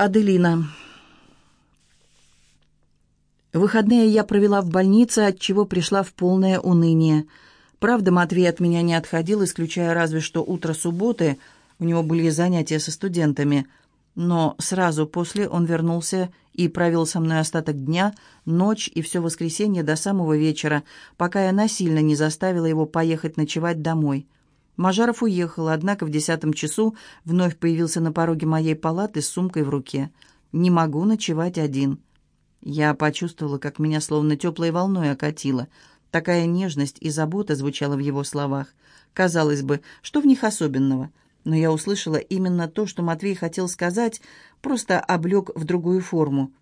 Аделина. Выходные я провела в больнице, от чего пришла в полное уныние. Правда, Матвей от меня не отходил, исключая разве что утро субботы. У него были занятия со студентами. Но сразу после он вернулся и провел со мной остаток дня, ночь и все воскресенье до самого вечера, пока я насильно не заставила его поехать ночевать домой. Мажаров уехал, однако в десятом часу вновь появился на пороге моей палаты с сумкой в руке. «Не могу ночевать один». Я почувствовала, как меня словно теплой волной окатило. Такая нежность и забота звучала в его словах. Казалось бы, что в них особенного? Но я услышала именно то, что Матвей хотел сказать, просто облег в другую форму.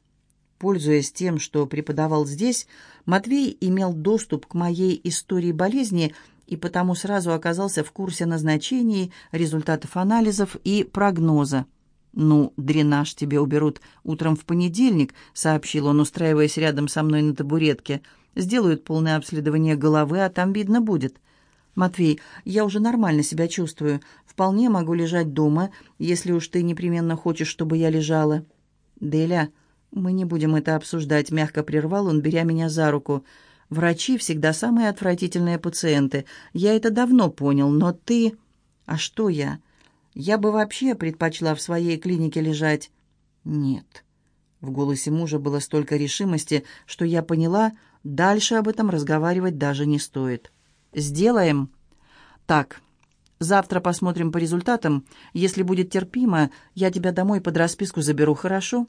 Пользуясь тем, что преподавал здесь, Матвей имел доступ к моей истории болезни и потому сразу оказался в курсе назначений, результатов анализов и прогноза. «Ну, дренаж тебе уберут утром в понедельник», — сообщил он, устраиваясь рядом со мной на табуретке. «Сделают полное обследование головы, а там видно будет». «Матвей, я уже нормально себя чувствую. Вполне могу лежать дома, если уж ты непременно хочешь, чтобы я лежала». «Деля, мы не будем это обсуждать», — мягко прервал он, беря меня за руку. Врачи всегда самые отвратительные пациенты. Я это давно понял, но ты... А что я? Я бы вообще предпочла в своей клинике лежать. Нет. В голосе мужа было столько решимости, что я поняла, дальше об этом разговаривать даже не стоит. Сделаем. Так, завтра посмотрим по результатам. Если будет терпимо, я тебя домой под расписку заберу, хорошо?»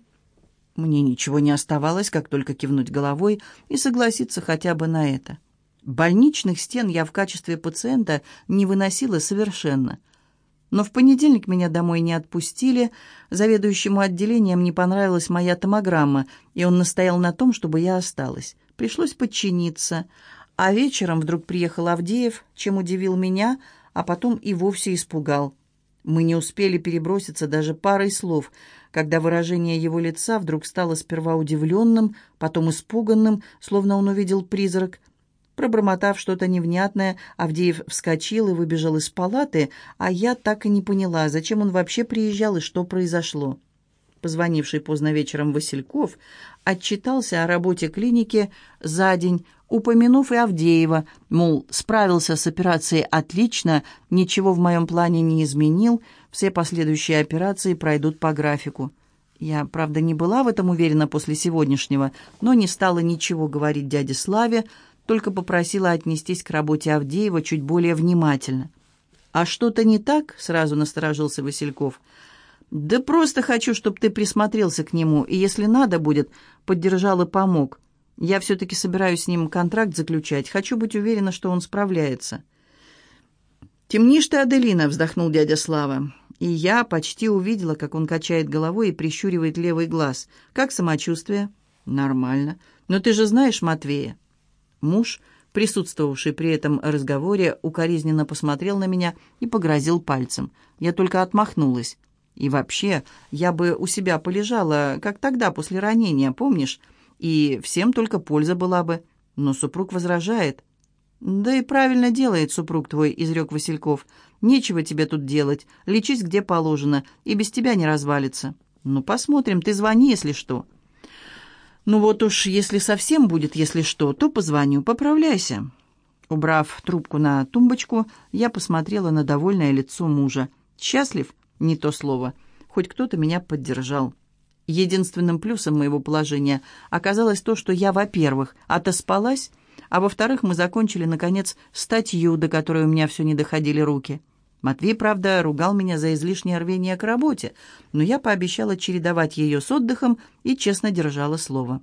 Мне ничего не оставалось, как только кивнуть головой и согласиться хотя бы на это. Больничных стен я в качестве пациента не выносила совершенно. Но в понедельник меня домой не отпустили, заведующему отделением не понравилась моя томограмма, и он настоял на том, чтобы я осталась. Пришлось подчиниться. А вечером вдруг приехал Авдеев, чем удивил меня, а потом и вовсе испугал. Мы не успели переброситься даже парой слов — когда выражение его лица вдруг стало сперва удивленным, потом испуганным, словно он увидел призрак. Пробормотав что-то невнятное, Авдеев вскочил и выбежал из палаты, а я так и не поняла, зачем он вообще приезжал и что произошло. Позвонивший поздно вечером Васильков отчитался о работе клиники за день, упомянув и Авдеева, мол, справился с операцией отлично, ничего в моем плане не изменил, все последующие операции пройдут по графику. Я, правда, не была в этом уверена после сегодняшнего, но не стала ничего говорить дяде Славе, только попросила отнестись к работе Авдеева чуть более внимательно. «А что-то не так?» — сразу насторожился Васильков. «Да просто хочу, чтобы ты присмотрелся к нему, и, если надо будет, поддержал и помог. Я все-таки собираюсь с ним контракт заключать. Хочу быть уверена, что он справляется». «Темнишь ты, Аделина», — вздохнул дядя Слава. И я почти увидела, как он качает головой и прищуривает левый глаз. «Как самочувствие?» «Нормально. Но ты же знаешь Матвея?» Муж, присутствовавший при этом разговоре, укоризненно посмотрел на меня и погрозил пальцем. Я только отмахнулась. «И вообще, я бы у себя полежала, как тогда, после ранения, помнишь? И всем только польза была бы. Но супруг возражает. «Да и правильно делает супруг твой», — изрек Васильков. «Нечего тебе тут делать. Лечись где положено, и без тебя не развалится». «Ну, посмотрим, ты звони, если что». «Ну вот уж, если совсем будет, если что, то позвоню, поправляйся». Убрав трубку на тумбочку, я посмотрела на довольное лицо мужа. «Счастлив?» — не то слово. Хоть кто-то меня поддержал. Единственным плюсом моего положения оказалось то, что я, во-первых, отоспалась, а во-вторых, мы закончили, наконец, статью, до которой у меня все не доходили руки. Матвей, правда, ругал меня за излишнее рвение к работе, но я пообещала чередовать ее с отдыхом и честно держала слово.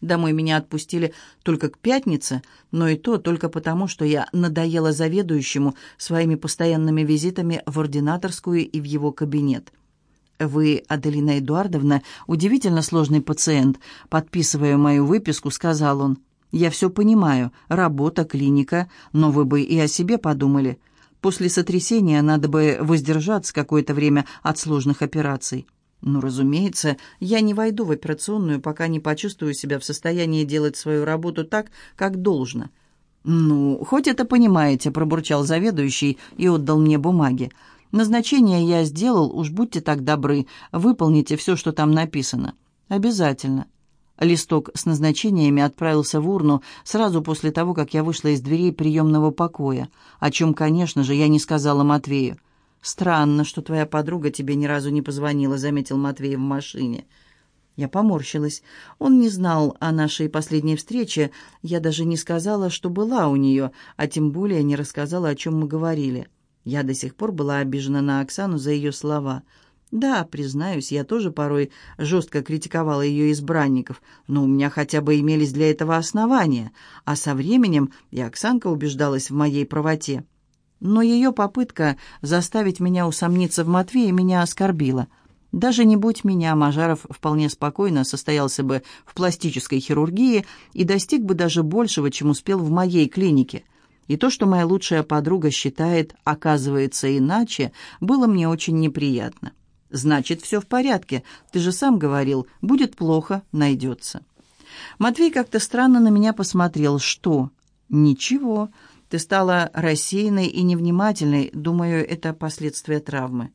Домой меня отпустили только к пятнице, но и то только потому, что я надоела заведующему своими постоянными визитами в ординаторскую и в его кабинет. «Вы, Аделина Эдуардовна, удивительно сложный пациент», подписывая мою выписку, сказал он. Я все понимаю, работа, клиника, но вы бы и о себе подумали. После сотрясения надо бы воздержаться какое-то время от сложных операций. Ну, разумеется, я не войду в операционную, пока не почувствую себя в состоянии делать свою работу так, как должно. «Ну, хоть это понимаете», — пробурчал заведующий и отдал мне бумаги. Назначение я сделал, уж будьте так добры, выполните все, что там написано. Обязательно. Листок с назначениями отправился в урну сразу после того, как я вышла из дверей приемного покоя, о чем, конечно же, я не сказала Матвею. «Странно, что твоя подруга тебе ни разу не позвонила», — заметил Матвей в машине. Я поморщилась. Он не знал о нашей последней встрече. Я даже не сказала, что была у нее, а тем более не рассказала, о чем мы говорили. Я до сих пор была обижена на Оксану за ее слова. Да, признаюсь, я тоже порой жестко критиковала ее избранников, но у меня хотя бы имелись для этого основания, а со временем и Оксанка убеждалась в моей правоте. Но ее попытка заставить меня усомниться в Матвее меня оскорбила — даже не будь меня, Мажаров вполне спокойно состоялся бы в пластической хирургии и достиг бы даже большего, чем успел в моей клинике. И то, что моя лучшая подруга считает, оказывается иначе, было мне очень неприятно. «Значит, все в порядке. Ты же сам говорил, будет плохо, найдется». Матвей как-то странно на меня посмотрел. «Что?» «Ничего. Ты стала рассеянной и невнимательной. Думаю, это последствия травмы».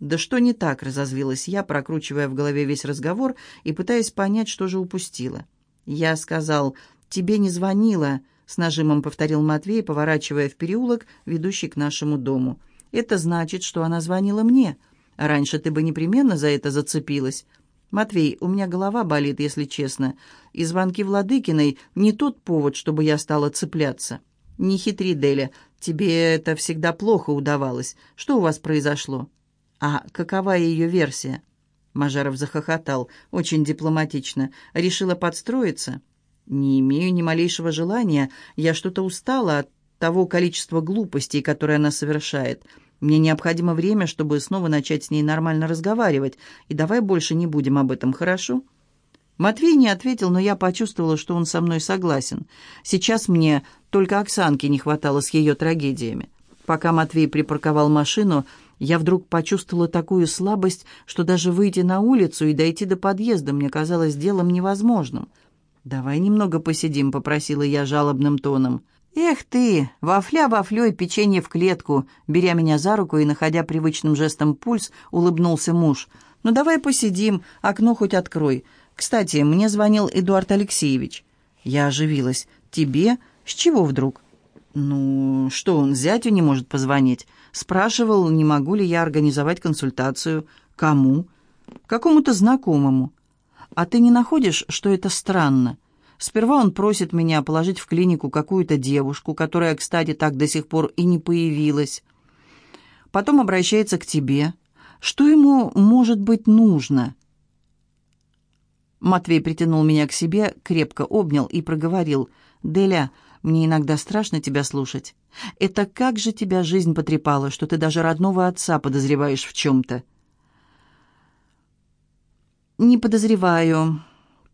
«Да что не так?» — разозлилась я, прокручивая в голове весь разговор и пытаясь понять, что же упустила. Я сказал, «Тебе не звонила», — с нажимом повторил Матвей, поворачивая в переулок, ведущий к нашему дому. «Это значит, что она звонила мне. Раньше ты бы непременно за это зацепилась». «Матвей, у меня голова болит, если честно, и звонки Владыкиной не тот повод, чтобы я стала цепляться». «Не хитри, Деля, тебе это всегда плохо удавалось. Что у вас произошло?» «А какова ее версия?» Мажаров захохотал, очень дипломатично. «Решила подстроиться?» «Не имею ни малейшего желания. Я что-то устала от того количества глупостей, которые она совершает. Мне необходимо время, чтобы снова начать с ней нормально разговаривать. И давай больше не будем об этом, хорошо?» Матвей не ответил, но я почувствовала, что он со мной согласен. Сейчас мне только Оксанки не хватало с ее трагедиями. Пока Матвей припарковал машину, я вдруг почувствовала такую слабость, что даже выйти на улицу и дойти до подъезда мне казалось делом невозможным. «Давай немного посидим», — попросила я жалобным тоном. «Эх ты, вафля вафлей, печенье в клетку!» Беря меня за руку и находя привычным жестом пульс, улыбнулся муж. «Ну давай посидим, окно хоть открой. Кстати, мне звонил Эдуард Алексеевич». Я оживилась. «Тебе? С чего вдруг?» «Ну, что он зятю не может позвонить?» Спрашивал, не могу ли я организовать консультацию. Кому? Какому-то знакомому. А ты не находишь, что это странно? Сперва он просит меня положить в клинику какую-то девушку, которая, кстати, так до сих пор и не появилась. Потом обращается к тебе. Что ему, может быть, нужно?» Матвей притянул меня к себе, крепко обнял и проговорил. «Деля, мне иногда страшно тебя слушать. Это как же тебя жизнь потрепала, что ты даже родного отца подозреваешь в чем-то?» «Не подозреваю.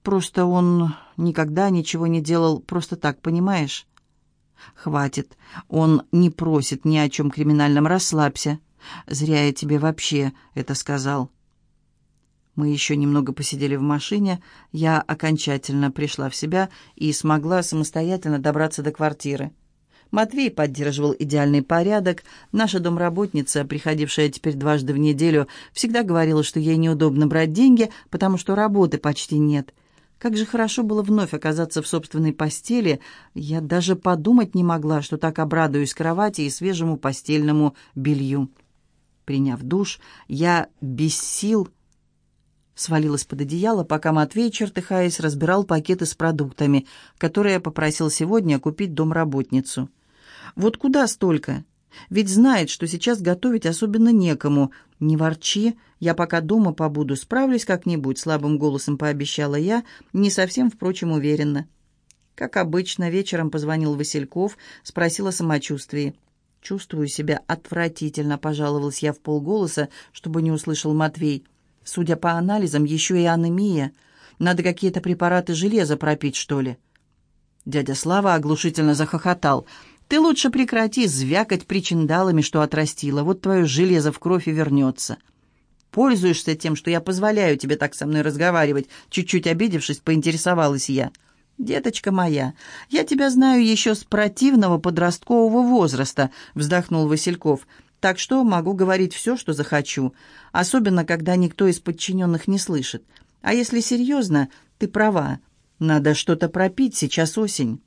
Просто он никогда ничего не делал просто так, понимаешь?» «Хватит. Он не просит ни о чем криминальном. Расслабься. Зря я тебе вообще это сказал». Мы еще немного посидели в машине. Я окончательно пришла в себя и смогла самостоятельно добраться до квартиры. Матвей поддерживал идеальный порядок. Наша домработница, приходившая теперь дважды в неделю, всегда говорила, что ей неудобно брать деньги, потому что работы почти нет. Как же хорошо было вновь оказаться в собственной постели. Я даже подумать не могла, что так обрадуюсь кровати и свежему постельному белью. Приняв душ, я без сил свалилась под одеяло, пока Матвей, чертыхаясь, разбирал пакеты с продуктами, которые я попросил сегодня купить домработницу. «Вот куда столько? Ведь знает, что сейчас готовить особенно некому. Не ворчи, я пока дома побуду, справлюсь как-нибудь», — слабым голосом пообещала я, не совсем, впрочем, уверенно. Как обычно, вечером позвонил Васильков, спросил о самочувствии. «Чувствую себя отвратительно», — пожаловалась я в полголоса, чтобы не услышал Матвей. Судя по анализам, еще и анемия. Надо какие-то препараты железа пропить, что ли?» Дядя Слава оглушительно захохотал. «Ты лучше прекрати звякать причиндалами, что отрастила. Вот твое железо в кровь и вернется». «Пользуешься тем, что я позволяю тебе так со мной разговаривать?» Чуть-чуть обидевшись, поинтересовалась я. «Деточка моя, я тебя знаю еще с противного подросткового возраста», — вздохнул Васильков. Так что могу говорить все, что захочу, особенно когда никто из подчиненных не слышит. А если серьезно, ты права. Надо что-то пропить, сейчас осень.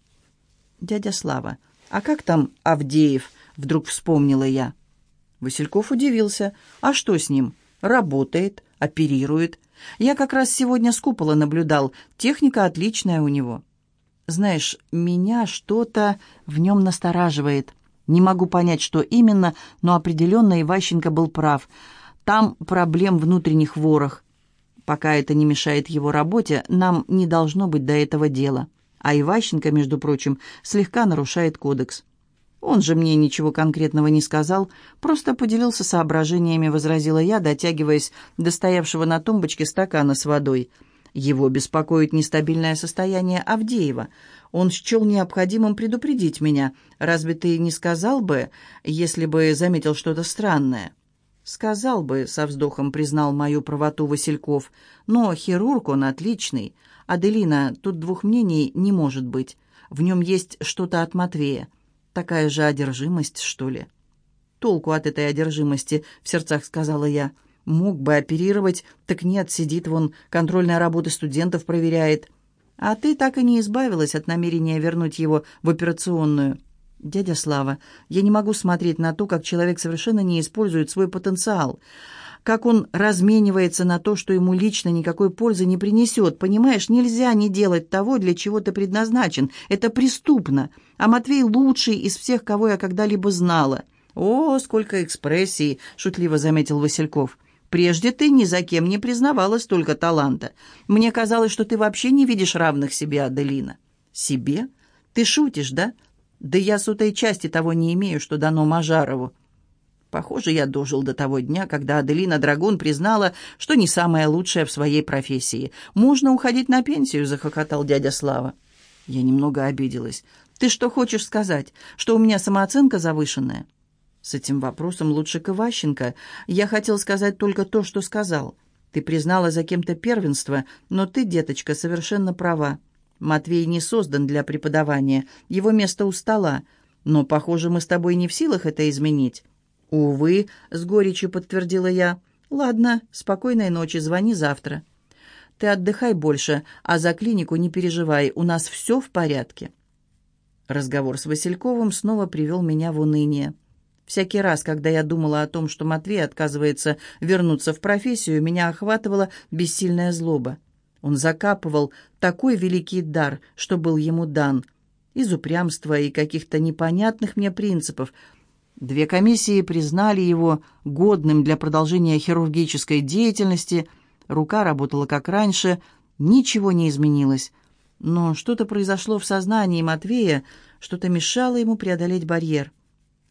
Дядя Слава, а как там Авдеев? Вдруг вспомнила я. Васильков удивился. А что с ним? Работает, оперирует. Я как раз сегодня с купола наблюдал. Техника отличная у него. Знаешь, меня что-то в нем настораживает. Не могу понять, что именно, но определенно Иващенко был прав. Там проблем внутренних ворох. Пока это не мешает его работе, нам не должно быть до этого дела. А Иващенко, между прочим, слегка нарушает кодекс. Он же мне ничего конкретного не сказал, просто поделился соображениями, возразила я, дотягиваясь до стоявшего на тумбочке стакана с водой. Его беспокоит нестабильное состояние Авдеева. Он счел необходимым предупредить меня. Разве ты не сказал бы, если бы заметил что-то странное?» «Сказал бы», — со вздохом признал мою правоту Васильков. «Но хирург он отличный. Аделина, тут двух мнений не может быть. В нем есть что-то от Матвея. Такая же одержимость, что ли?» «Толку от этой одержимости», — в сердцах сказала я. «Мог бы оперировать, так нет, сидит вон, контрольная работа студентов проверяет. А ты так и не избавилась от намерения вернуть его в операционную». «Дядя Слава, я не могу смотреть на то, как человек совершенно не использует свой потенциал, как он разменивается на то, что ему лично никакой пользы не принесет. Понимаешь, нельзя не делать того, для чего ты предназначен. Это преступно. А Матвей лучший из всех, кого я когда-либо знала». «О, сколько экспрессии!» — шутливо заметил Васильков. «Прежде ты ни за кем не признавала столько таланта. Мне казалось, что ты вообще не видишь равных себе, Аделина». «Себе? Ты шутишь, да?» Да я сотой части того не имею, что дано Мажарову. Похоже, я дожил до того дня, когда Аделина Драгун признала, что не самая лучшая в своей профессии. «Можно уходить на пенсию», — захохотал дядя Слава. Я немного обиделась. «Ты что хочешь сказать? Что у меня самооценка завышенная?» «С этим вопросом лучше к. Я хотел сказать только то, что сказал. Ты признала за кем-то первенство, но ты, деточка, совершенно права. Матвей не создан для преподавания, его место у стола. Но, похоже, мы с тобой не в силах это изменить». «Увы», — с горечью подтвердила я. «Ладно, спокойной ночи, звони завтра». «Ты отдыхай больше, а за клинику не переживай, у нас все в порядке». Разговор с Васильковым снова привел меня в уныние. Всякий раз, когда я думала о том, что Матвей отказывается вернуться в профессию, меня охватывала бессильная злоба. Он закапывал такой великий дар, что был ему дан, из упрямства и каких-то непонятных мне принципов. Две комиссии признали его годным для продолжения хирургической деятельности, рука работала как раньше, ничего не изменилось. Но что-то произошло в сознании Матвея, что-то мешало ему преодолеть барьер.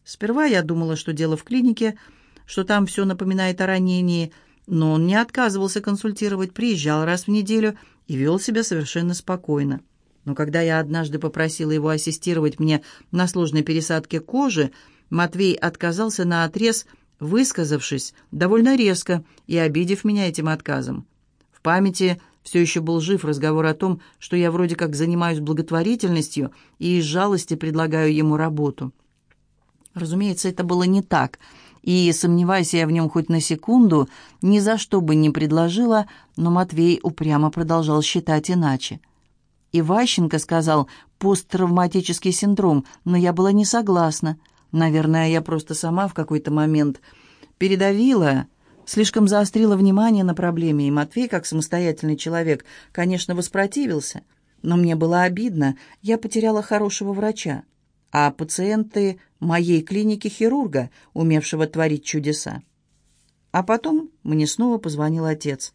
Сперва я думала, что дело в клинике, что там все напоминает о ранении – но он не отказывался консультировать, приезжал раз в неделю и вел себя совершенно спокойно. Но когда я однажды попросила его ассистировать мне на сложной пересадке кожи, Матвей отказался на отрез, высказавшись довольно резко и обидев меня этим отказом. В памяти все еще был жив разговор о том, что я вроде как занимаюсь благотворительностью и из жалости предлагаю ему работу. Разумеется, это было не так — и, сомневаясь я в нем хоть на секунду, ни за что бы не предложила, но Матвей упрямо продолжал считать иначе. Иващенко сказал «посттравматический синдром», но я была не согласна. Наверное, я просто сама в какой-то момент передавила, слишком заострила внимание на проблеме, и Матвей, как самостоятельный человек, конечно, воспротивился. Но мне было обидно, я потеряла хорошего врача а пациенты моей клиники хирурга, умевшего творить чудеса. А потом мне снова позвонил отец.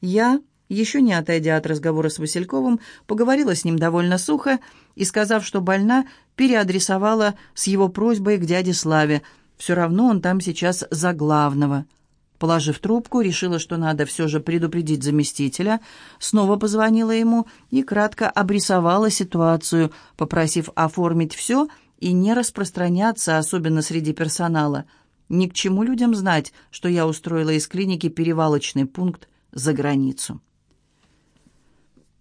Я, еще не отойдя от разговора с Васильковым, поговорила с ним довольно сухо и, сказав, что больна, переадресовала с его просьбой к дяде Славе. Все равно он там сейчас за главного – Положив трубку, решила, что надо все же предупредить заместителя, снова позвонила ему и кратко обрисовала ситуацию, попросив оформить все и не распространяться, особенно среди персонала. Ни к чему людям знать, что я устроила из клиники перевалочный пункт за границу.